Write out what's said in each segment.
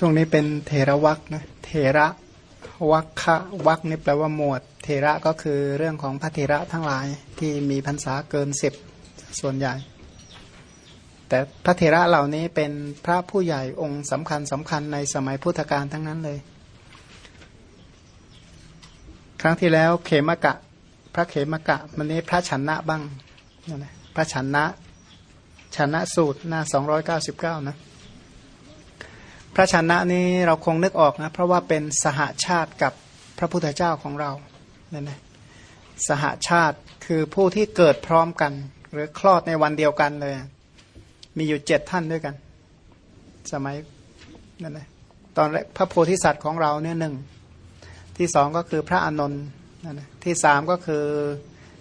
ช่วงนี้เป็นเทระวักนะเทระวักคะวักนี่แปลว่าหมวด เทระก็คือเรื่องของพระเทระทั้งหลายที่มีพรรษาเกินสิบส่วนใหญ่ แต่พระเทระเหล่านี้เป็นพระผู้ใหญ่องค์สำคัญสำคัญในสมัยพุทธกาลทั้งนั้นเลย ครั้งที่แล้วเขมกะ พระเขมกะมันนี้พระชนะบ้างนะพระชนะชนะสูตรหน้าสองร้อยเก้าสิบเก้านะ พระชนะนี้เราคงนึกออกนะ เพราะว่าเป็นสหาชาติกับพระพุทธเจ้าของเราเนี่ยนะสหาชาติคือผู้ที่เกิดพร้อมกัน หรือคลอดในวันเดียวกันเลย มีอยู่เจ็ดท่านด้วยกัน สมัยนั่นนะตอนแรกพระโพธิสัตว์ของเราเนี่ยหนึ่งที่สองก็คือพระอนนท์นั่นนะที่สามก็คือ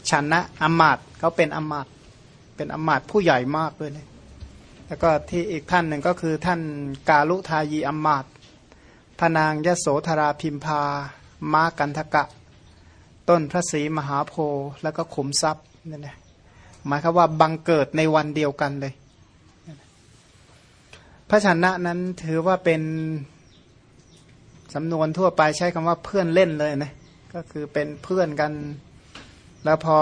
ชนะอมาตเขาเป็นอมาตเป็นอมาตผู้ใหญ่มากเลยนะ แล้วก็ที่อีกท่านหนึ่งก็คือท่านกาลุทายีอัมมาตพนางยโสธราพิมพา มากันทกะ ต้นพระศรีมหาโพธิ์แล้วก็ขุมทรัพย์นี่นะหมายคือว่าบังเกิดในวันเดียวกันเลย พระชนะนั้นถือว่าเป็นสำนวนทั่วไปใช้คำว่าเพื่อนเล่นเลยนะก็คือเป็นเพื่อนกัน แล้วพอ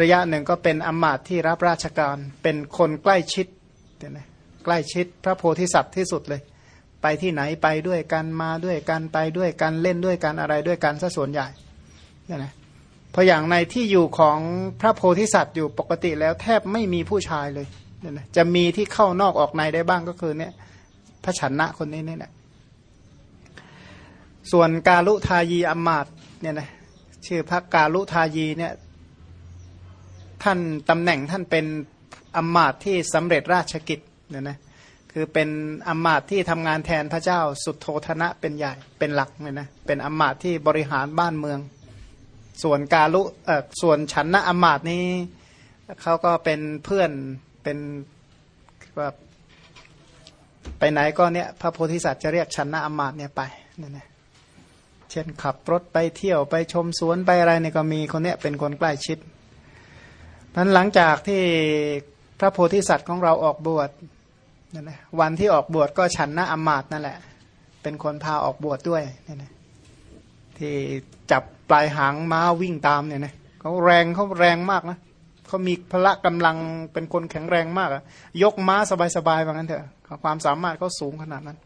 ระยะหนึ่งก็เป็นอมาตที่รับราชการ เป็นคนใกล้ชิด เนี่ยนะใกล้ชิดพระโพธิสัตว์ที่สุดเลย ไปที่ไหนไปด้วยกันมาด้วยกันไปด้วยกันเล่นด้วยกันอะไรด้วยกันซะส่วนใหญ่เนี่ยนะพราะอย่างในที่อยู่ของพระโพธิสัตว์อยู่ปกติแล้วแทบไม่มีผู้ชายเลยเนี่ยนะจะมีที่เข้านอกออกในได้บ้างก็คือเนี่ยพระชนะคนนี้เนี่ยนะส่วนกาลุทายีอมาตเนี่ยนะชื่อพระกาลุทายีเนี่ยท่านตำแหน่งท่านเป็น อมมาตที่สำเร็จราชกิจเนี่ยนะคือเป็นอมมาตที่ทำงานแทนพระเจ้าสุดโทธนะเป็นใหญ่เป็นหลักเนี่ยนะเป็นอมมาตที่บริหารบ้านเมือง ส่วนกาลุเอ่อส่วนฉันนะอมมาตนี้เขาก็เป็นเพื่อนเป็นว่าไปไหนก็เนี่ยพระโพธิสัตว์จะเรียกชันนะอมาตเนี่ยไปเนี่ยนะเช่นขับรถไปเที่ยวไปชมสวนไปอะไรเนี่ยก็มีคนเนี้ยเป็นคนใกล้ชิดนั้นหลังจากที่ พระโพธิสัตว์ของเราออกบวชนั่นนะวันที่ออกบวชก็ฉันนะอมาตนั่นแหละ เป็นคนพาออกบวชดด้วยนี่นะที่จับปลายหางม้าวิ่งตามเนี่ยนะเขาแรงเขาแรงมากนะเขามีพละกำลังเป็นคนแข็งแรงมากอะยกม้าสบายๆว่างั้นเถอะความสามารถเขาสูงขนาดนั้น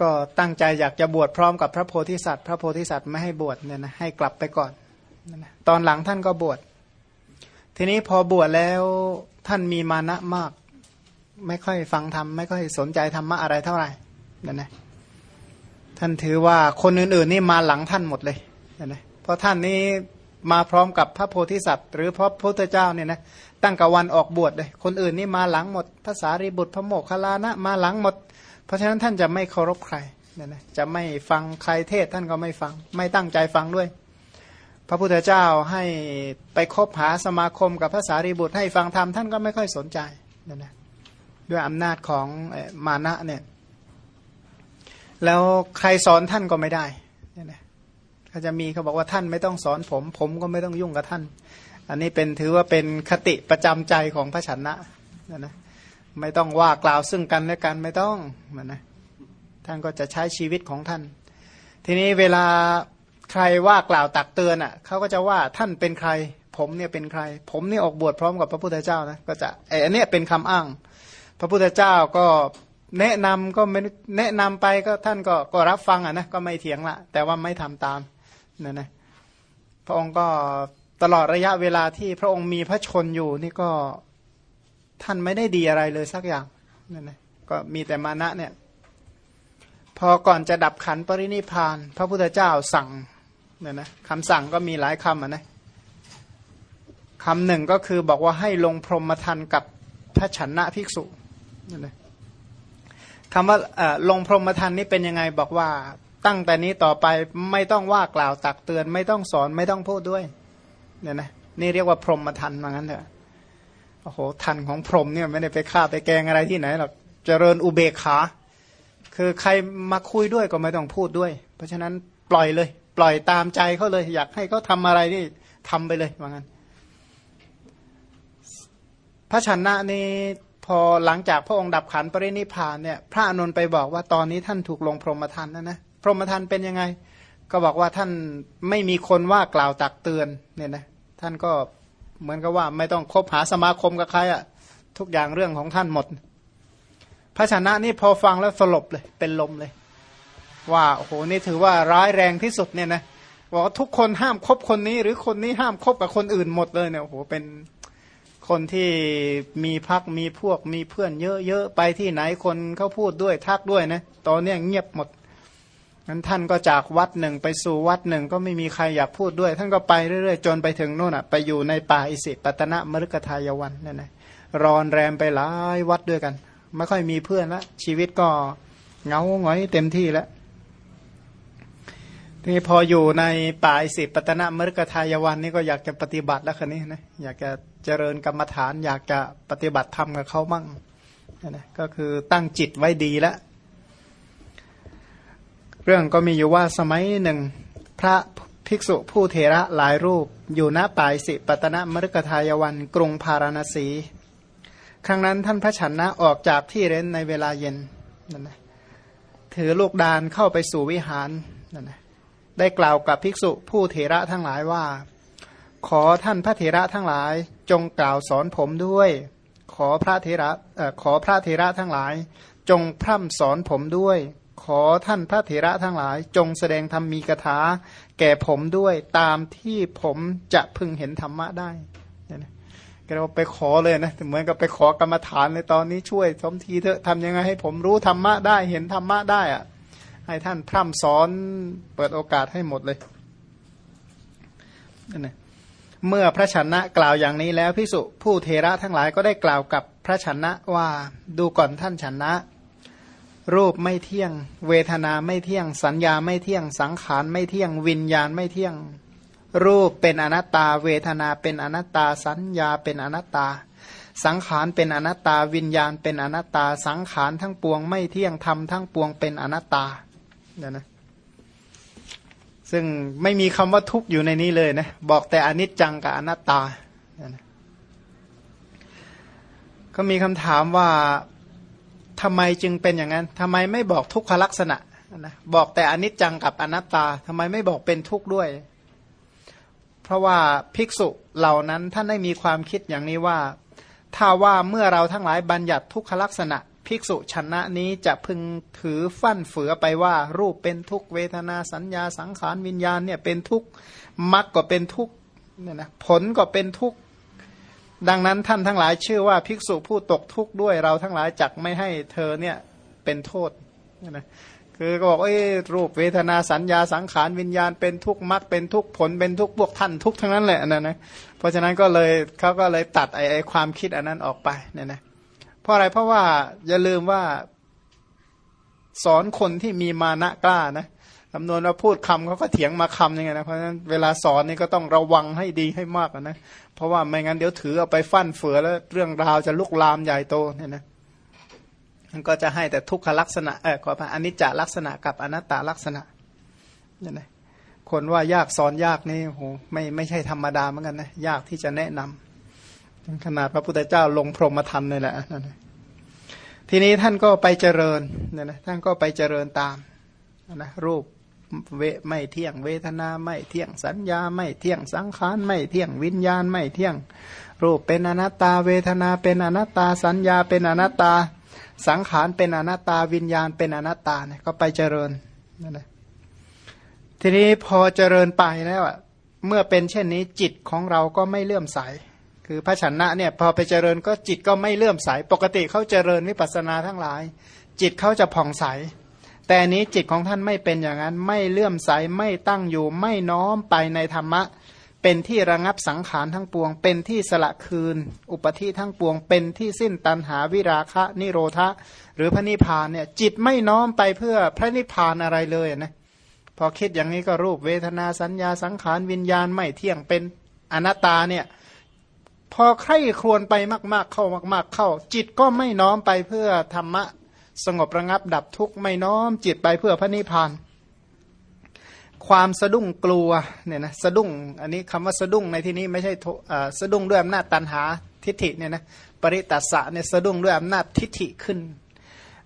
ก็ตั้งใจอยากจะบวชพร้อมกับพระโพธิสัตว์ พระโพธิสัตว์ไม่ให้บวชเนี่ยนะให้กลับไปก่อน ตอนหลังท่านก็บวช ทีนี้พอบวชแล้วท่านมีมานะมาก ไม่ค่อยฟังธรรมไม่ค่อยสนใจธรรมะอะไรเท่าไหร่นั่นนะท่านถือว่าคนอื่นๆนี่มาหลังท่านหมดเลยนั่นนะเพราะท่านนี้มาพร้อมกับพระโพธิสัตว์ หรือพระพุทธเจ้าเนี่ยนะตั้งกับวันออกบวชเลยคนอื่นนี่มาหลังหมดภาษารีบุตรพระโมคคัลานะมาหลังหมด เพราะฉะนั้นท่านจะไม่เคารพใครเนี่ยนะจะไม่ฟังใครเทศท่านก็ไม่ฟัง ไม่ตั้งใจฟังด้วย ระพุทธเจ้าให้ไปคบหาสมาคมกับพระสารีบุตรให้ฟังธรรมท่านก็ไม่ค่อยสนใจนะนะด้วยอำนาจของมานะเนี่ยแล้วใครสอนท่านก็ไม่ได้เนี่ยนะเขาจะมีเขาบอกว่าท่านไม่ต้องสอนผม ผมก็ไม่ต้องยุ่งกับท่าน อันนี้เป็นถือว่าเป็นคติประจำใจของพระชนะนะนะไม่ต้องว่ากล่าวซึ่งกันและกันไม่ต้องนะนะท่านก็จะใช้ชีวิตของท่าน ทีนี้เวลา ใครว่ากล่าวตักเตือนอะเขาก็จะว่าท่านเป็นใคร ผมเนี่ยเป็นใคร ผมนี่ออกบวชพร้อมกับพระพุทธเจ้านะก็จะไอ้อันนี้เป็นคำอ้าง พระพุทธเจ้าก็แนะนำก็ไม่แนะนำไปก็ท่านก็ก็รับฟังอะนะก็ไม่เถียงละ แต่ว่าไม่ทำตามนั่นนะพระองค์ก็ตลอดระยะเวลาที่พระองค์มีพระชนอยู่นี่ก็ท่านไม่ได้ดีอะไรเลยสักอย่างนั่นนะก็มีแต่มานะเนี่ยพอก่อนจะดับขันปรินิพาน พระพุทธเจ้าสั่ง เนี่ยนะคำสั่งก็มีหลายคำอะนะคำหนึ่งก็คือบอกว่าให้ลงพรหมทันกับพระชนะภิกษุนี่นะคำว่าลงพรหมทันนี่เป็นยังไงบอกว่าตั้งแต่นี้ต่อไปไม่ต้องว่ากล่าวตักเตือน ไม่ต้องสอนไม่ต้องพูดด้วยเนี่ยนะนี่เรียกว่าพรหมทันว่างั้นเถอะโอ้โหทันของพรหมเนี่ยไม่ได้ไปฆ่าไปแกงอะไรที่ไหนหรอกเจริญอุเบกขา คือใครมาคุยด้วยก็ไม่ต้องพูดด้วย เพราะฉะนั้นปล่อยเลย ปล่อยตามใจเขาเลย อยากให้เขาทาอะไรนี่ทำไปเลยว่างั้น พระชนะนี่พอหลังจากพระองค์ดับขันปรินิพานเนี่ย พระอนุนไปบอกว่าตอนนี้ท่านถูกลงพรหมทันนะนะพรหมทันเป็นยังไง ก็บอกว่าท่านไม่มีคนว่ากล่าวตักเตือนเนี่ยนะท่านก็เหมือนกับว่าไม่ต้องคบหาสมาคมกับใครอะทุกอย่างเรื่องของท่านหมด พระชนะนี่พอฟังแล้วสลบเลย เป็นลมเลย ว่าโอ้โหนี่ถือว่าร้ายแรงที่สุดเนี่ยนะบอกว่าทุกคนห้ามคบคนนี้ หรือคนนี้ห้ามคบกับคนอื่นหมดเลยเนี่ยโอ้โหเป็นคนที่มีพักมีพวกมีเพื่อนเยอะๆไปที่ไหนคนเขาพูดด้วยทักด้วยนะตอนนี้เงียบหมดนั้นท่านก็จากวัดหนึ่งไปสู่วัดหนึ่งก็ไม่มีใครอยากพูดด้วย ท่านก็ไปเรื่อยๆ จนไปถึงโน่นอะไปอยู่ในป่าอิสิปตนะมฤคทายวันนั่นนะรอนแรมไปหลายวัดด้วยกัน ไม่ค่อยมีเพื่อนละชีวิตก็เงาหงอยเต็มที่แล้ว นี้พออยู่ในป่าอิสิปตนะมฤคทายวันนี่ก็อยากจะปฏิบัติแล้วคันนี้นะอยากจะเจริญกรรมฐาน อยากจะปฏิบัติธรรมกับเขามั่งนะก็คือตั้งจิตไว้ดีแล้ว เรื่องก็มีอยู่ว่าสมัยหนึ่ง พระภิกษุผู้เทระหลายรูป อยู่ณป่ายสิปตนะมฤคทายวัน กรุงพาราณสี ครั้งนั้นท่านพระฉันนะออกจากที่เร้นในเวลาเย็นนั่นนะถือลูกดานเข้าไปสู่วิหารนั่นนะ ได้กล่าวกับภิกษุผู้เทระทั้งหลายว่า ขอท่านพระเทระทั้งหลายจงกล่าวสอนผมด้วย ขอพระเทระขอพระเทระทั้งหลาย จงพร่ำสอนผมด้วย ขอท่านพระเถระทั้งหลาย จงแสดงธรรมมีกถาแก่ผมด้วยตามที่ผมจะพึงเห็นธรรมะได้เนี่ยเราไปขอเลยนะเหมือนกับไปขอกรรมฐานในตอนนี้ช่วยสมทีเถอะทำยังไงให้ผมรู้ธรรมะได้เห็นธรรมะได้อะ ให้ท่านพร่ำสอนเปิดโอกาสให้หมดเลยเมื่อพระชนะกล่าวอย่างนี้แล้วพิสุผู้เทระทั้งหลายก็ได้กล่าวกับพระชนะว่าดูก่อนท่านชนะ รูปไม่เที่ยง เวทนาไม่เที่ยง สัญญาไม่เที่ยง สังขารไม่เที่ยง วิญญาณไม่เที่ยง รูปเป็นอนัตตา เวทนาเป็นอนัตตา สัญญาเป็นอนัตตา สังขารเป็นอนัตตา วิญญาณเป็นอนัตตา สังขารทั้งปวงไม่เที่ยงทำทั้งปวงเป็นอนัตตา นี่ยนะซึ่งไม่มีคำว่าทุกข์อยู่ในนี้เลยนะบอกแต่อนิจจังกับอนัตตานะก็มีคำถามว่าทำไมจึงเป็นอย่างนั้นทำไมไม่บอกทุกขลักษณะนะบอกแต่อนิจจังกับอนัตตาทำไมไม่บอกเป็นทุกข์ด้วย เพราะว่าภิกษุเหล่านั้นท่านได้มีความคิดอย่างนี้ว่า ถ้าว่าเมื่อเราทั้งหลายบัญญัติทุกขลักษณะ ภิกษุชนะนี้จะพึงถือฟั่นเฟือไปว่า รูปเป็นทุกเวทนาสัญญาสังขารวิญญาณเนี่ยเป็นทุกมรรคก็เป็นทุกเนี่ยนะผลก็เป็นทุกดังนั้นท่านทั้งหลายชื่อว่าภิกษุผู้ตกทุกข์ด้วยเราทั้งหลายจักไม่ให้เธอเนี่ยเป็นโทษนะคือก็บอกเอ้รูปเวทนาสัญญาสังขารวิญญาณเป็นทุกข์มรรคเป็นทุกข์ผลเป็นทุกข์พวกท่านทุกข์ทั้งนั้นแหละนะนะเพราะฉะนั้นก็เลยเขาก็เลยตัดไอ้ไอความคิดอันนั้นออกไปเนี่ยนะ เพราะอะไรเพราะว่าอย่าลืมว่าสอนคนที่มีมานะกล้านะจำนวนว่าพูดคำเขาก็เถียงมาคำยังไงนะเพราะฉะนั้นเวลาสอนนี่ก็ต้องระวังให้ดีให้มากนะเพราะว่าไม่งั้นเดี๋ยวถือเอาไปฟั่นเฟือแล้วเรื่องราวจะลุกลามใหญ่โตเนี่ยนะมันก็จะให้แต่ทุกขลักษณะเออขอพระอนิจจลักษณะกับอนัตตลักษณะเนี่ยนะคนว่ายากสอนยากนี่โหไม่ไม่ใช่ธรรมดาเหมือนกันนะยากที่จะแนะนำ ขนาดพระพุทธเจ้าลงพรหมธรรมเลยแหละทีนี้ท่านก็ไปเจริญเนี่ยนะท่านก็ไปเจริญตามนะรูปเวไม่เที่ยงเวทนาไม่เที่ยงสัญญาไม่เที่ยงสังขารไม่เที่ยงวิญญาณไม่เที่ยง รูปเป็นอนัตตาเวทนาเป็นอนัตตาสัญญาเป็นอนัตตา สังขารเป็นอนัตตาวิญญาณเป็นอนัตตาเนี่ยก็ไปเจริญนั่นแหละทีนี้พอเจริญไปแล้วอะเมื่อเป็นเช่นนี้จิตของเราก็ไม่เลื่อมใส คือพระชนะเนี่ยพอไปเจริญก็จิตก็ไม่เลื่อมใส ปกติเขาเจริญวิปัสสนาทั้งหลาย จิตเขาจะผ่องใส แต่นี้จิตของท่านไม่เป็นอย่างนั้น ไม่เลื่อมใสไม่ตั้งอยู่ไม่น้อมไปในธรรมะ เป็นที่ระงับสังขารทั้งปวง เป็นที่สละคืน อุปธิทั้งปวง เป็นที่สิ้นตันหาวิราคะ นิโรธะ หรือพระนิพพานเนี่ยจิตไม่น้อมไปเพื่อพระนิพพานอะไรเลยนะพอคิดอย่างนี้ก็รูปเวทนาสัญญาสังขารวิญญาณไม่เที่ยงเป็นอนัตตาเนี่ย พอใคร่ครวญไปมาก ๆ เข้ามาก ๆ เข้า จิตก็ไม่น้อมไปเพื่อธรรมะ สงบระงับดับทุกข์ไม่น้อม จิตไปเพื่อพระนิพพาน ความสะดุ้งกลัวเนี่ยนะสะดุ้งอันนี้คำว่าสะดุ้งในที่นี้ไม่ใช่สะดุ้งด้วยอำนาจตันหาทิฏฐิเนี่ยนะปริตัสสะเนี่ยสะดุ้งด้วยอำนาจทิฏฐิขึ้น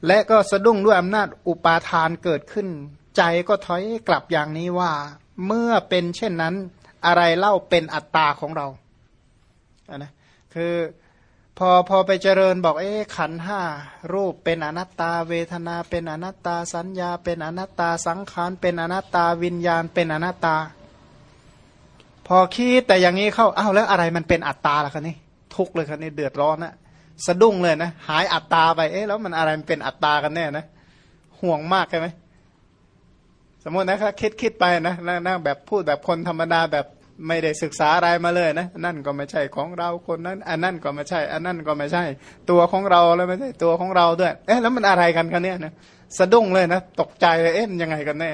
และก็สะดุ้งด้วยอำนาจอุปาทานเกิดขึ้น ใจก็ถอยกลับอย่างนี้ว่า เมื่อเป็นเช่นนั้นอะไรเล่าเป็นอัตตาของเรา นะคือพอพอไปเจริญบอกเอ๊ขันห้ารูปเป็นอนัตตา เวทนา เป็นอนัตตาสัญญา เป็นอนัตตาสังขารเป็นอนัตตาวิญญาณ เป็นอนัตตา พอคิดแต่อย่างนี้เข้าอ้าวแล้วอะไรมันเป็นอัตตาล่ะคะนี่ทุกเลยคะนี่เดือดร้อนนะสะดุ้งเลยนะหายอัตตาไปเอ๊ะแล้วมันอะไรมันเป็นอัตตากันแน่นะห่วงมากใช่ไหมสมมตินะครับคิดคิดไปนะนั่งแบบพูดแบบคนธรรมดาแบบ ไม่ได้ศึกษาอะไรมาเลยนะนั่นก็ไม่ใช่ของเราคนนั้น อันนั่นก็ไม่ใช่ อันนั่นก็ไม่ใช่ ตัวของเราแล้วไม่ใช่ตัวของเราด้วย เอ๊ะแล้วมันอะไรกันกันเนี่ยนะสะดุ้งเลยนะตกใจเลยเอ๊ะยังไงกันแน่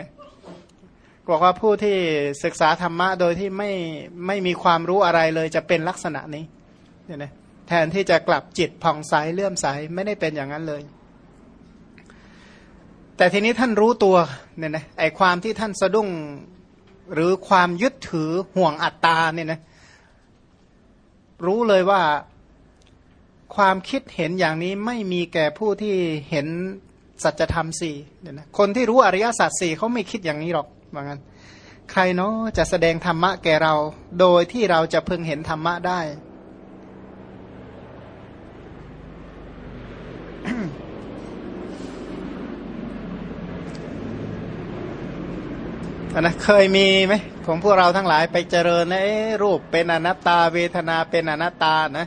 บอกว่าผู้ที่ศึกษาธรรมะโดยที่ไม่ไม่มีความรู้อะไรเลยจะเป็นลักษณะนี้เนี่ยนะแทนที่จะกลับจิตผ่องใสเลื่อมใสไม่ได้เป็นอย่างนั้นเลย แต่ทีนี้ท่านรู้ตัวเนี่ยนะไอความที่ท่านสะดุ้ง หรือความยึดถือห่วงอัตตาเนี่ยนะรู้เลยว่าความคิดเห็นอย่างนี้ไม่มีแก่ผู้ที่เห็นสัจธรรมสี่เนี่ยนะคนที่รู้อริยสัจสี่เขาไม่คิดอย่างนี้หรอกว่างั้น ใครเนาะจะแสดงธรรมะแก่เรา โดยที่เราจะพึงเห็นธรรมะได้ นะเคยมีไหมของพวกเราทั้งหลายไปเจริญนะรูปเป็นอนัตตาเวทนาเป็นอนัตตานะ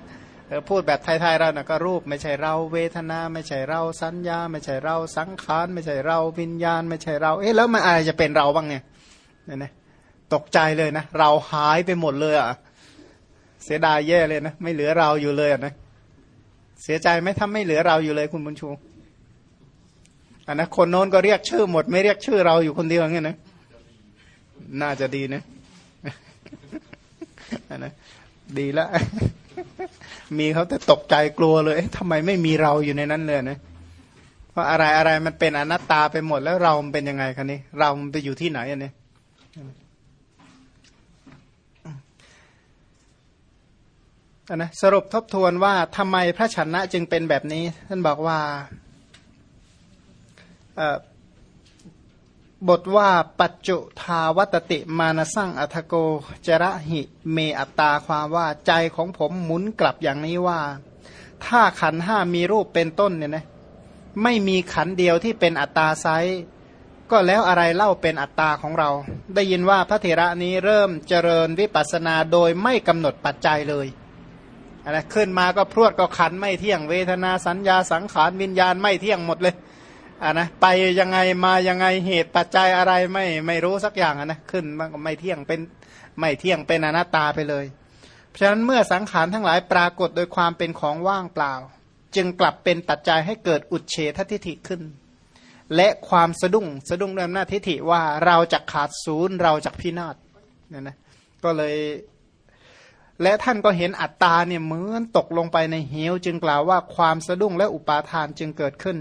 พูดแบบไทยๆเรานะก็รูปไม่ใช่เราเวทนาไม่ใช่เราสัญญา ไม่ใช่เราสังขารไม่ใช่เราวิญญาณ ไม่ใช่เรา เอ๊ะแล้วมันอะไรจะเป็นเราบ้างเนี่ยเนี่ยนะตกใจเลยนะ เราหายไปหมดเลยอะเสียดายแย่เลยนะไม่เหลือเราอยู่เลยนะเสียใจไหมถ้าไม่เหลือเราอยู่เลยคุณบุญชูอันนะคนโน้นก็เรียกชื่อหมด ไม่เรียกชื่อเราอยู่คนเดียวเงี้ยนะ น่าจะดีนะนะดีแล้วมีเขาแต่ตกใจกลัวเลยทำไมไม่มีเราอยู่ในนั้นเลยนะเพราะอะไรอะไรมันเป็นอนัตตาไปหมดแล้วเรามันเป็นยังไงคะนี่เรามันไปอยู่ที่ไหนอันนี้นะสรุปทบทวนว่าทำไมพระชนะจึงเป็นแบบนี้ ท่านบอกว่า บทว่าปัจจุทาวัตติมานสั่งอัทโก จระหิเมอัตตาความว่าใจของผมหมุนกลับอย่างนี้ว่า ถ้าขันห้ามีรูปเป็นต้นเนี่ยนะไม่มีขันเดียวที่เป็นอัตตาไซก็แล้วอะไรเล่าเป็นอัตตาของเรา ได้ยินว่าพระเถระนี้เริ่มเจริญวิปัสนาโดยไม่กำหนดปัจจัยเลยอะไรขึ้นมาก็พรวดก็ขันไม่เที่ยงเวทนาสัญญาสังขารวิญญาณไม่เที่ยงหมดเลย อ่านะไปยังไงมายังไงเหตุปัจจัยอะไรไม่ไม่รู้สักอย่างนะขึ้นมันก็ไม่เที่ยงเป็นไม่เที่ยงเป็นอนัตตาไปเลย เพราะฉะนั้นเมื่อสังขารทั้งหลายปรากฏโดยความเป็นของว่างเปล่า จึงกลับเป็นปัจจัยให้เกิดอุดเฉททิฏฐิขึ้น และความสะดุ้งสะดุ้งเรื่องหน้าทิฏฐิว่าเราจะขาดศูนย์เราจะพินาศเนี่ยนะก็เลยและท่านก็เห็นอัตตาเนี่ยเหมือนตกลงไปในเหวจึงกล่าวว่าความสะดุ้งและอุปาทานจึงเกิดขึ้น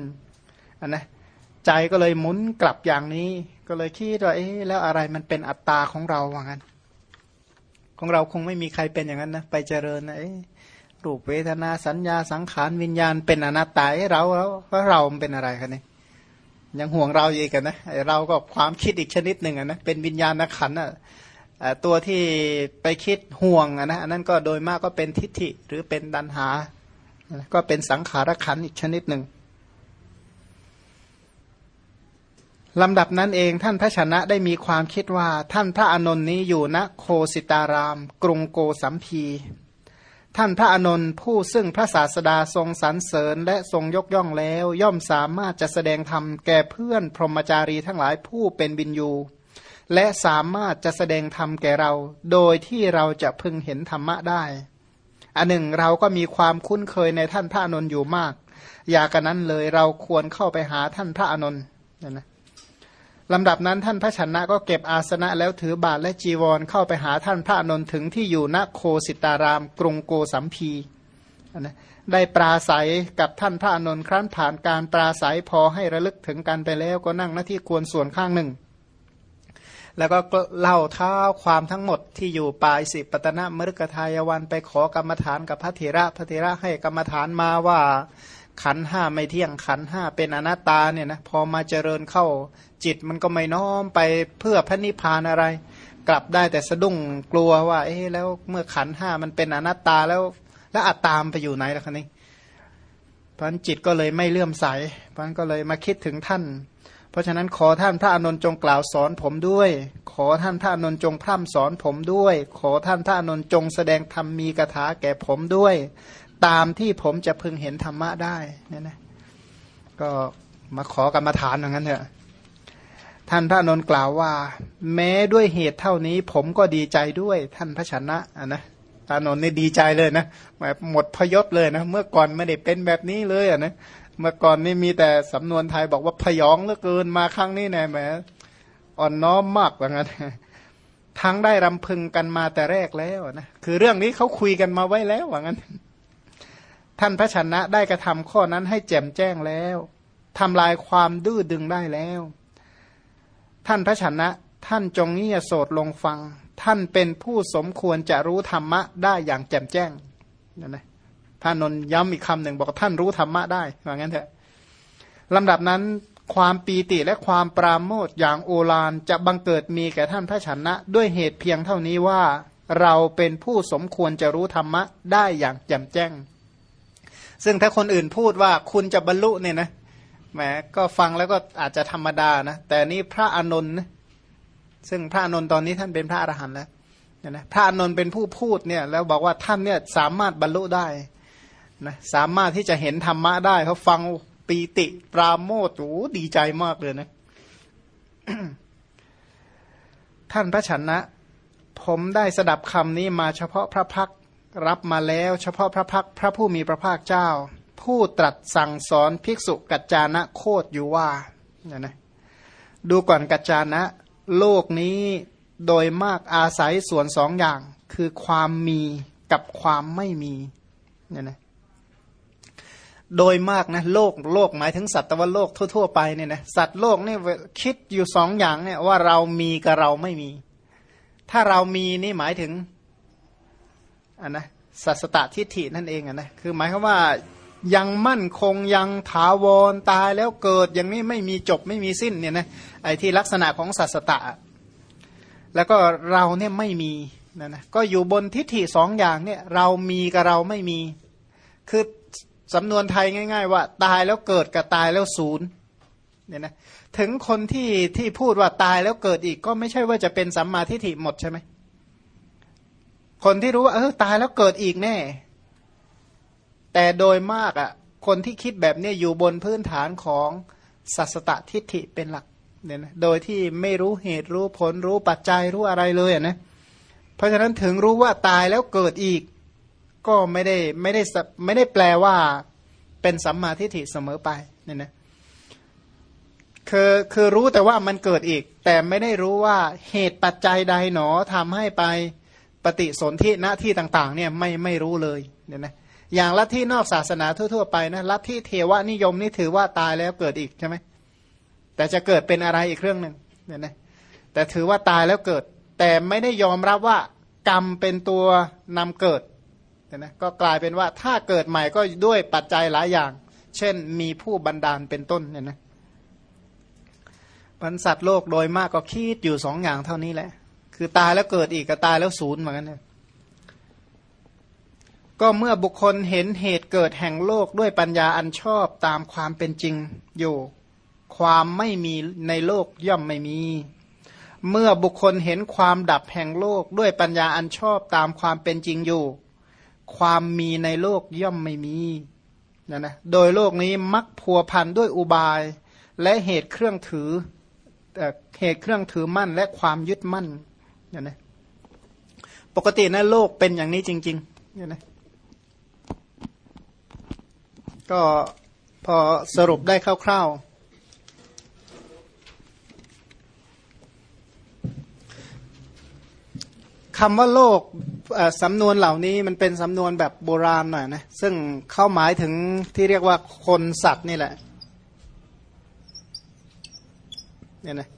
นนะใจก็เลยหมุนกลับอย่างนี้ ก็เลยคิดว่าเอ๊ะแล้วอะไรมันเป็นอัตตาของเราว่างั้น ของเราคงไม่มีใครเป็นอย่างนั้นนะไปเจริญนะรูปเวทนาสัญญาสังขารวิญญาณเป็นอนัตตาเราแล้วว่าเราเป็นอะไรกันนี่ยยังห่วงเราอีกกันนะเราก็ความคิดอีกชนิดหนึ่งนะเป็นวิญญาณขันอะตัวที่ไปคิดห่วงนะอันนั้นก็โดยมากก็เป็นทิฏฐิหรือเป็นดันหา ก็เป็นสังขารขันอีกชนิดหนึ่ง ลำดับนั้นเองท่านพระชนะได้มีความคิดว่าท่านพระอนนท์นี้อยู่ณโคสิตาราม กรุงโกสัมพี ท่านพระอนนท์ผู้ซึ่งพระศาสดาทรงสรรเสริญและทรงยกย่องแล้ว ย่อมสามารถจะแสดงธรรมแก่เพื่อนพรหมจารีทั้งหลายผู้เป็นบินยู และสามารถจะแสดงธรรมแก่เรา โดยที่เราจะพึงเห็นธรรมะได้ อันหนึ่งเราก็มีความคุ้นเคยในท่านพระอนนท์อยู่มาก อย่ากันนั้นเลยเราควรเข้าไปหาท่านพระอนนท์นะ ลำดับนั้นท่านพระชนะก็เก็บอาสนะแล้วถือบาทและจีวรเข้าไปหาท่านพระนนท์ถึงที่อยู่ณโคสิตาราม กรุงโกสัมพีนะได้ปราศัยกับท่านพระนนท์ครั้นผ่านการปราศัยพอให้ระลึกถึงกันไปแล้วก็นั่งหน้าที่ควรส่วนข้างหนึ่ง แล้วก็เล่าเท้าความทั้งหมดที่อยู่ปลายสิปตนะมฤกทายวันไปขอกรรมฐานกับพระเถระพระเถระให้กรรมฐานมาว่า ขันห้าไม่เที่ยงขันห้าเป็นอนัตตาเนี่ยนะพอมาเจริญเข้าจิตมันก็ไม่น้อมไปเพื่อพระนิพพานอะไร กลับได้แต่สะดุ้งกลัวว่า เอ๊แล้วเมื่อขันห้ามันเป็นอนัตตาแล้ว แล้วอัตตามไปอยู่ไหนล่ะคะนี้เพราะนั้นจิตก็เลยไม่เลื่อมใสเพราะนั้นก็เลยมาคิดถึงท่าน เพราะฉะนั้นขอท่านพระอนุนจงกล่าวสอนผมด้วย ขอท่านพระอนุนจงพร่ำสอนผมด้วย ขอท่านพระอนุนจงแสดงธรรมมีกถาแก่ผมด้วย ตามที่ผมจะพึงเห็นธรรมะได้นี่นะก็มาขอกรรมฐานอย่างนั้นเถอะท่านพระนนท์กล่าวว่า แม้ด้วยเหตุเท่านี้ ผมก็ดีใจด้วยท่านพระชนะอะนะตานนท์นี่ดีใจเลยนะแบบหมดพยศเลยนะเมื่อก่อนไม่ได้เป็นแบบนี้เลยอะนะเมื่อก่อนนี่มีแต่สำนวนไทยบอกว่าพยองเหลือเกินมาครั้งนี้แน่แหมอ่อนน้อมมากว่างั้นทั้งได้รำพึงกันมาแต่แรกแล้วนะคือเรื่องนี้เขาคุยกันมาไว้แล้วว่างั้น ท่านพระชนะได้กระทำข้อนั้นให้แจ่มแจ้งแล้วทำลายความดื้อดึงได้แล้ว ท่านพระชนะ ท่านจงเงียโสดลงฟัง ท่านเป็นผู้สมควรจะรู้ธรรมะได้อย่างแจ่มแจ้งนั่นนะพระนนย้ำอีกคำหนึ่งบอกท่านรู้ธรรมะได้ว่างั้นเถอะลำดับนั้นความปีติและความปราโมทอย่างโอฬารจะบังเกิดมีแก่ท่านพระชนะ ด้วยเหตุเพียงเท่านี้ว่า เราเป็นผู้สมควรจะรู้ธรรมะได้อย่างแจ่มแจ้ง ซึ่งถ้าคนอื่นพูดว่าคุณจะบรรลุเนี่ยนะแหมก็ฟังแล้วก็อาจจะธรรมดานะแต่นี่พระอานนท์ซึ่งพระอานนท์ตอนนี้ท่านเป็นพระอรหันต์แล้วเนี่ยนะพระอานนท์เป็นผู้พูดเนี่ยแล้วบอกว่าท่านเนี่ยสามารถบรรลุได้นะสามารถที่จะเห็นธรรมะได้เขาฟังปีติปราโมทโอ้ดีใจมากเลยนะ ท่านพระชนะ ผมได้สดับคำนี้มาเฉพาะพระพัก รับมาแล้วเฉพาะพระพักพระผู้มีพระภาคเจ้า ผู้ตรัสสั่งสอนภิกษุกัจจานะโคดอยู่ว่าเนี่ยนะดูก่อนกัจจานะ โลกนี้โดยมากอาศัยส่วนสองอย่าง คือความมีกับความไม่มีเนี่ยนะโดยมากนะโลกโลกหมายถึงสัตว์ตะวันโลกทั่ว ๆ ไปเนี่ยนะสัตว์โลกนี่คิดอยู่สองอย่างเนี่ยว่าเรามีกับเราไม่มี ถ้าเรามีนี่หมายถึง อันนะสัสตทิฏฐินั่นเองอะนะคือหมายความว่ายังมั่นคงยังถาวรตายแล้วเกิดอย่างนี้ไม่มีจบไม่มีสิ้นเนี่ยนะไอ้ที่ลักษณะของสัสตะ แล้วก็เราเนี่ยไม่มีนะนะก็อยู่บนทิฏฐิสองอย่างเนี่ยเรามีกับเราไม่มี คือสำนวนไทยง่าย ๆ ว่า ตายแล้วเกิดกับตายแล้วศูนย์เนี่ยนะถึงคนที่ที่พูดว่าตายแล้วเกิดอีกก็ไม่ใช่ว่าจะเป็นสัมมาทิฏฐิหมดใช่ไหม คนที่รู้ว่าเออตายแล้วเกิดอีกแน่ แต่โดยมากอะ่ะ คนที่คิดแบบนี้อยู่บนพื้นฐานของสัสตตทิฏฐิเป็นหลักเนี่ยนะโดยที่ไม่รู้เหตุรู้ผลรู้ปัจจัยรู้อะไรเลยอะนะเพราะฉะนั้นถึงรู้ว่าตายแล้วเกิดอีก ก็ไม่ได้ไม่ได้ไม่ได้แปลว่าเป็นสัมมาทิฏฐิเสมอไปเนี่ยนะคือคือรู้แต่ว่ามันเกิดอีก แต่ไม่ได้รู้ว่าเหตุปัจจัยใดหนอทำให้ไป ปฏิสนธิณที่ต่างๆเนี่ยไม่ไม่รู้เลยเนี่ยนะอย่างลัทธินอกศาสนาทั่ว ๆ ไปนะลัทธิเทวนิยมนี่ถือว่าตายแล้วเกิดอีกใช่ไหมแต่จะเกิดเป็นอะไรอีกเรื่องหนึ่งเนี่ยนะแต่ถือว่าตายแล้วเกิด แต่ไม่ได้ยอมรับว่ากรรมเป็นตัวนำเกิดเนี่ยนะก็กลายเป็นว่าถ้าเกิดใหม่ก็ด้วยปัจจัยหลายอย่าง เช่นมีผู้บันดาลเป็นต้นเนี่ยนะบรรสัตว์โลกโดยมากก็คิดอยู่สองอย่างเท่านี้แหละ คือตายแล้วเกิดอีกก็ตายแล้วศูนย์เหมือนกันเนี่ยก็เมื่อบุคคลเห็นเหตุเกิดแห่งโลกด้วยปัญญาอันชอบตามความเป็นจริงอยู่ ความไม่มีในโลกย่อมไม่มี เมื่อบุคคลเห็นความดับแห่งโลกด้วยปัญญาอันชอบตามความเป็นจริงอยู่ ความมีในโลกย่อมไม่มีนะนะโดยโลกนี้มักพัวพันด้วยอุบาย และเหตุเครื่องถือเหตุเครื่องถือมั่นและความยึดมั่น เนี่ยนะปกตินะโลกเป็นอย่างนี้จริง ๆ เนี่ยนะก็พอสรุปได้คร่าวๆคำว่าโลกสำนวนเหล่านี้มันเป็นสำนวนแบบโบราณหน่อยนะซึ่งเข้าหมายถึงที่เรียกว่าคนสัตว์นี่แหละเนี่ยนะ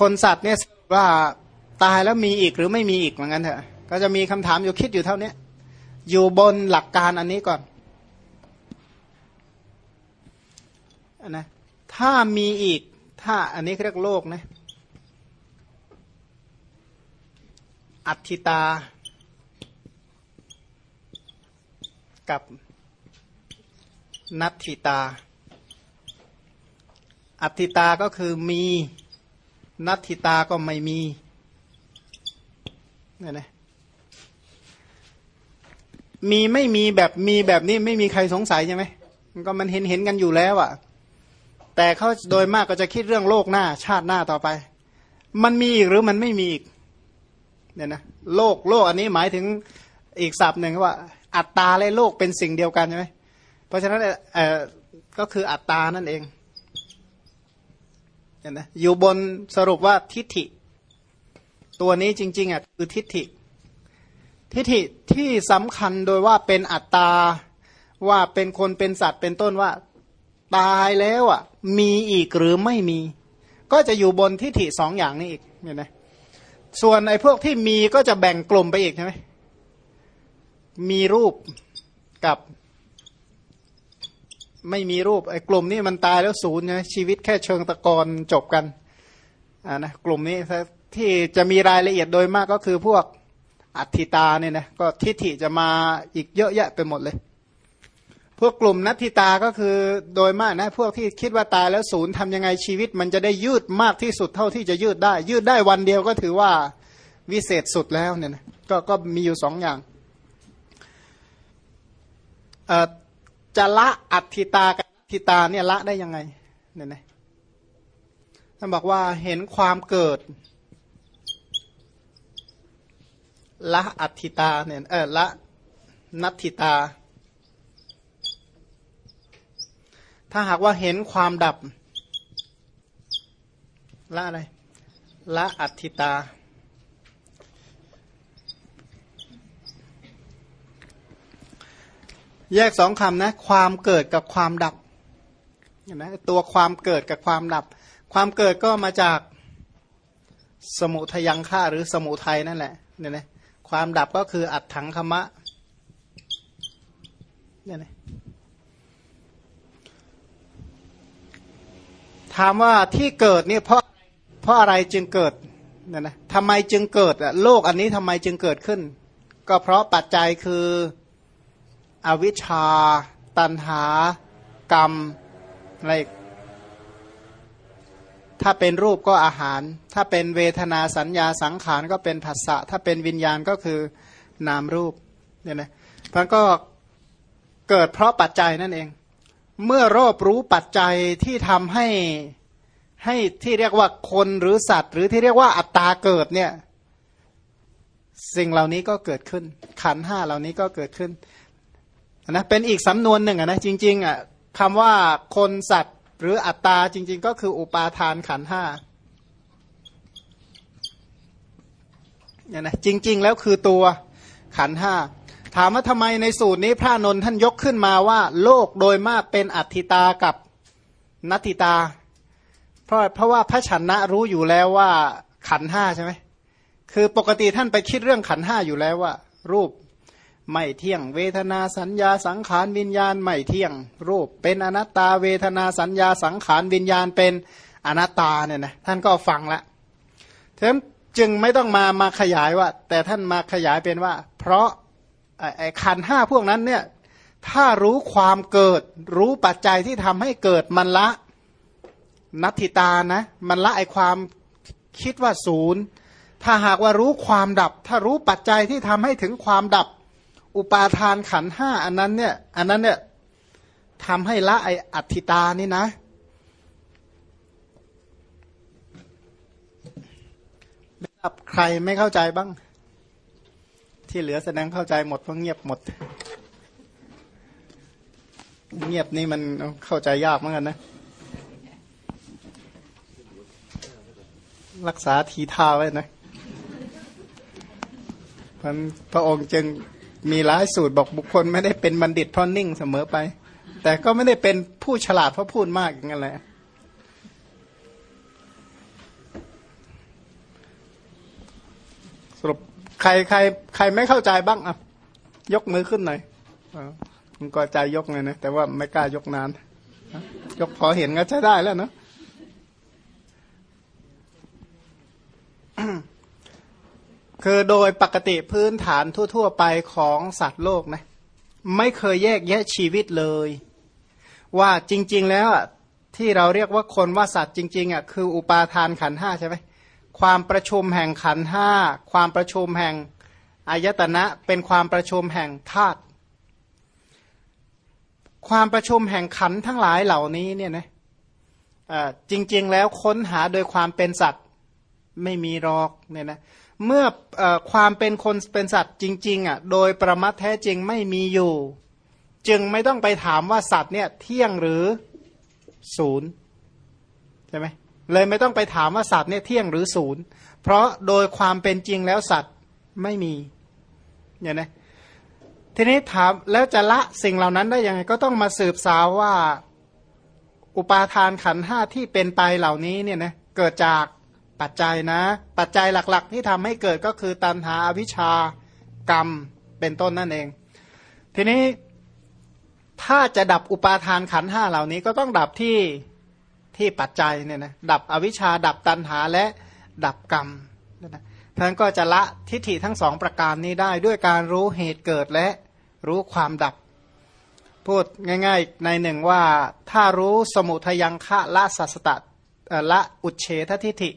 คนสัตว์เนี่ยว่า ตายแล้วมีอีกหรือไม่มีอีกเหมือนกันเถอะ ก็จะมีคำถามอยู่คิดอยู่เท่านี้อยู่บนหลักการอันนี้ก่อนนะถ้ามีอีก ถ้าอันนี้เรียกโลกนะอัตถิตา กับนัตถิตา อัตถิตาก็คือมี นัตถิตาก็ไม่มี เนี่ยนะมีไม่มีแบบมีแบบนี้ไม่มีใครสงสัยใช่ไหมมันก็มันเห็นเห็นกันอยู่แล้วอะ่ะ แต่เขาโดยมากก็จะคิดเรื่องโลกหน้า ชาติหน้าต่อไป มันมีอีกหรือมันไม่มีอีกเนี่ยนะโลกโลกอันนี้หมายถึงอีกศัพท์หนึ่งว่า อัตตาและโลกเป็นสิ่งเดียวกันใช่ไหมเพราะฉะนั้นเออก็คืออัตตานั่นเองเห็นไหมอยู่บนสรุปว่าทิฏฐิ ตัวนี้จริงๆอะคือทิฏฐิ ทิฏฐิที่สำคัญโดยว่าเป็นอัตตา ว่าเป็นคนเป็นสัตว์เป็นต้นว่า ตายแล้วอะ มีอีกหรือไม่มี ก็จะอยู่บนทิฏฐิสองอย่างนี้อีกเห็นไหมส่วนไอ้พวกที่มีก็จะแบ่งกลุ่มไปอีกใช่ไหมมีรูปกับ ไม่มีรูปไอ้กลุ่มนี้มันตายแล้วศูนย์ใช่ไหมชีวิตแค่เชิงตะกอนจบกันอ่านะกลุ่มนี้ ที่จะมีรายละเอียดโดยมากก็คือพวกอัติตาเนี่ยนะก็ทิฏฐิจะมาอีกเยอะแยะไปหมดเลย พวกกลุ่มนัตติตาก็คือโดยมากนะพวกที่คิดว่าตายแล้วศูนย์ทำยังไงชีวิต มันจะได้ยืดมากที่สุดเท่าที่จะยืดได้ ยืดได้วันเดียวก็ถือว่าวิเศษสุดแล้วเนี่ยนะก็ก็มีอยู่สองอย่างจะละอัติตากับทิตาเนี่ยละได้ยังไงเนี่ยนะท่านบอกว่าเห็นความเกิด ละอัติตาเนี่ยเออละนัตถิตา ถ้าหากว่าเห็นความดับ ละอะไร ละอัติตา แยกสองคำนะ ความเกิดกับความดับเห็นไหมตัวความเกิดกับความดับ ความเกิดก็มาจากสมุทยังฆ่าหรือสมุทัยนั่นแหละเนี่ยนะ ความดับก็คืออัดถังคมะเนี่ยนะถามว่าที่เกิดนี่เพราะเพราะอะไรจึงเกิดเนี่ยนะทำไมจึงเกิดโลกอันนี้ทำไมจึงเกิดขึ้น ก็เพราะปัจจัยคืออวิชชา ตันหา กรรมอะไร ถ้าเป็นรูปก็อาหาร ถ้าเป็นเวทนาสัญญาสังขารก็เป็นผัสสะ ถ้าเป็นวิญญาณก็คือนามรูปเนี่ยนะมันก็เกิดเพราะปัจจัยนั่นเอง เมื่อรอบรู้ปัจจัยที่ทำให้ให้ที่เรียกว่าคนหรือสัตว์ หรือที่เรียกว่าอัตตาเกิดเนี่ยสิ่งเหล่านี้ก็เกิดขึ้น ขันห้าเหล่านี้ก็เกิดขึ้นนะเป็นอีกสำนวนหนึ่งนะจริงๆอะคำว่าคนสัตว์ หรืออัตตาจริง ๆ ก็คืออุปาทานขันห้าเนี่ยนะจริง ๆ แล้วคือตัวขันห้าถามว่าทำไมในสูตรนี้พระนนท่านยกขึ้นมาว่า โลกโดยมากเป็นอัตติตากับนัตติตา เพราะเพราะว่าพระชนนะรู้อยู่แล้วว่าขันห้าใช่ไหมคือปกติท่านไปคิดเรื่องขันห้าอยู่แล้วว่า รูป ไม่เที่ยง เวทนาสัญญาสังขารวิญญาณไม่เที่ยง รูปเป็นอนัตตา เวทนาสัญญาสังขารวิญญาณเป็นอนัตตาเนี่ยนะท่านก็ฟังละเท่านั้นจึงไม่ต้องมามาขยายว่า แต่ท่านมาขยายเป็นว่า เพราะไอ้ขันห้าพวกนั้นเนี่ยถ้ารู้ความเกิด รู้ปัจจัยที่ทำให้เกิดมันละนัตถิตานะมันละไอความคิดว่าศูนย์ถ้าหากว่ารู้ความดับ ถ้ารู้ปัจจัยที่ทำให้ถึงความดับ อุปาทานขันห้าอันนั้นเนี่ยอันนั้นเนี่ยทำให้ละไออัติตานี่นะครับใครไม่เข้าใจบ้าง ที่เหลือแสดงเข้าใจหมดเพราะเงียบหมด เงียบนี่มันเข้าใจยากเหมือนกันนะ รักษาทีท่าไว้นะพระองค์จึง มีหลายสูตรบอกบุคคลไม่ได้เป็นบัณฑิตเพราะนิ่งเสมอไป แต่ก็ไม่ได้เป็นผู้ฉลาดเพราะพูดมากอย่างนั้นแหละสรุปใครใครใครไม่เข้าใจบ้างอะยกมือขึ้นหน่อยผมก็ใจยกเลยนะแต่ว่าไม่กล้ายกนาน ยกพอเห็นก็ใช้ได้แล้วเนาะ คือโดยปกติพื้นฐานทั่ว ๆ ไปของสัตว์โลกนะไม่เคยแยกแยะชีวิตเลย ว่าจริง ๆ แล้วที่เราเรียกว่าคนว่าสัตว์จริงๆอะคืออุปาทานขันห้าใช่ไหมความประชุมแห่งขันห้าความประชุมแห่งอายตนะเป็นความประชุมแห่งธาตุความประชุมแห่งขันทั้งหลายเหล่านี้เนี่ยนะจริง ๆ แล้วค้นหาโดยความเป็นสัตว์ไม่มีรอกเนี่ยนะ เมื่ออความเป็นคนเป็นสัตว์จริงๆอะโดยประมัดแท้จริงไม่มีอยู่ จึงไม่ต้องไปถามว่าสัตว์เนี่ยเที่ยงหรือศูนย์ใช่ไหมเลยไม่ต้องไปถามว่าสัตว์เนี่ยเที่ยงหรือศูนย์เพราะโดยความเป็นจริงแล้วสัตว์ไม่มีเนี่ยนะทีนี้ถามแล้วจะละสิ่งเหล่านั้นได้ยังไงก็ต้องมาสืบสาวว่า อุปาทานขันห้าที่เป็นไปเหล่านี้เนี่ยนะเกิดจาก ปัจจัยนะ ปัจจัยหลักๆ ที่ทำให้เกิดก็คือตัณหาอวิชากรรมเป็นต้นนั่นเอง ทีนี้ถ้าจะดับอุปาทานขันห้าเหล่านี้ก็ต้องดับที่ที่ปัจจัยเนี่ยนะดับอวิชชาดับตัณหาและดับกรรมนะท่านก็จะละทิฏฐิทั้งสองประการนี้ได้ด้วยการรู้เหตุเกิดและรู้ความดับ พูดง่าย ๆ ในหนึ่งว่าถ้ารู้สมุทยังคะละสัสตะละอุเฉททิฏฐิ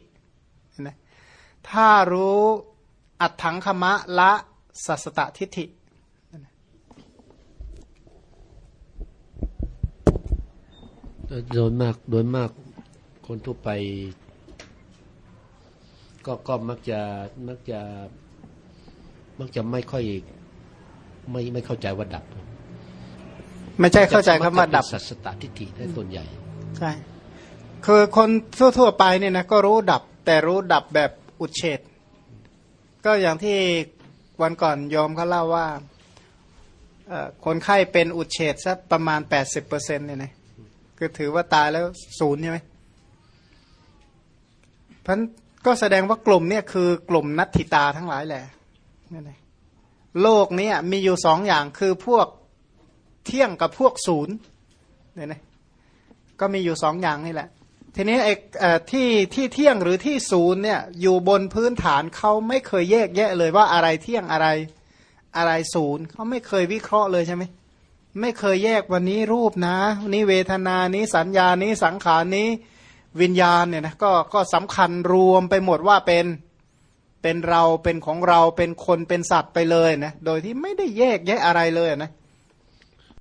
ถ้ารู้อัตถังคมะละสัสตะทิฏฐิโดยมากโดยมากคนทั่วไป ก็ก็มักจะมักจะมักจะไม่ค่อยไม่ไม่เข้าใจว่าดับ ไม่ใช่เข้าใจคำว่าดับสัสตทิฏฐิได้ส่วนใหญ่ใช่คือคนทั่วๆไปเนี่ยนะก็รู้ดับ แต่รู้ดับแบบ อุดเฉดก็อย่างที่วันก่อนยอมเขาเล่าว่าคนไข้เป็นอุดเฉดสักประมาณแปดสิบเปอร์เซ็นต์เนี่ยนะคือถือว่าตายแล้วศูนย์ใช่ไหมพันก็แสดงว่ากลุ่มเนี่ยคือกลุ่มนัตถิตาทั้งหลายแหละนี่ไงโลกนี้มีอยู่สองอย่างคือพวกเที่ยงกับพวกศูนย์เนี่ยนะก็มีอยู่สองอย่างนี่แหละ ทีนี้ไอ้ที่ที่เที่ยงหรือที่ศูนย์เนี่ยอยู่บนพื้นฐานเขาไม่เคยแยกแยะเลยว่าอะไรเที่ยงอะไรอะไรศูนย์เขาไม่เคยวิเคราะห์เลยใช่ไหมไม่เคยแยกวันนี้รูปนะนี้เวทนานี้สัญญานี้สังขารนี้วิญญาณเนี่ยนะก็ก็สำคัญรวมไปหมดว่าเป็นเป็นเราเป็นของเราเป็นคนเป็นสัตว์ไปเลยนะโดยที่ไม่ได้แยกแยะอะไรเลยนะ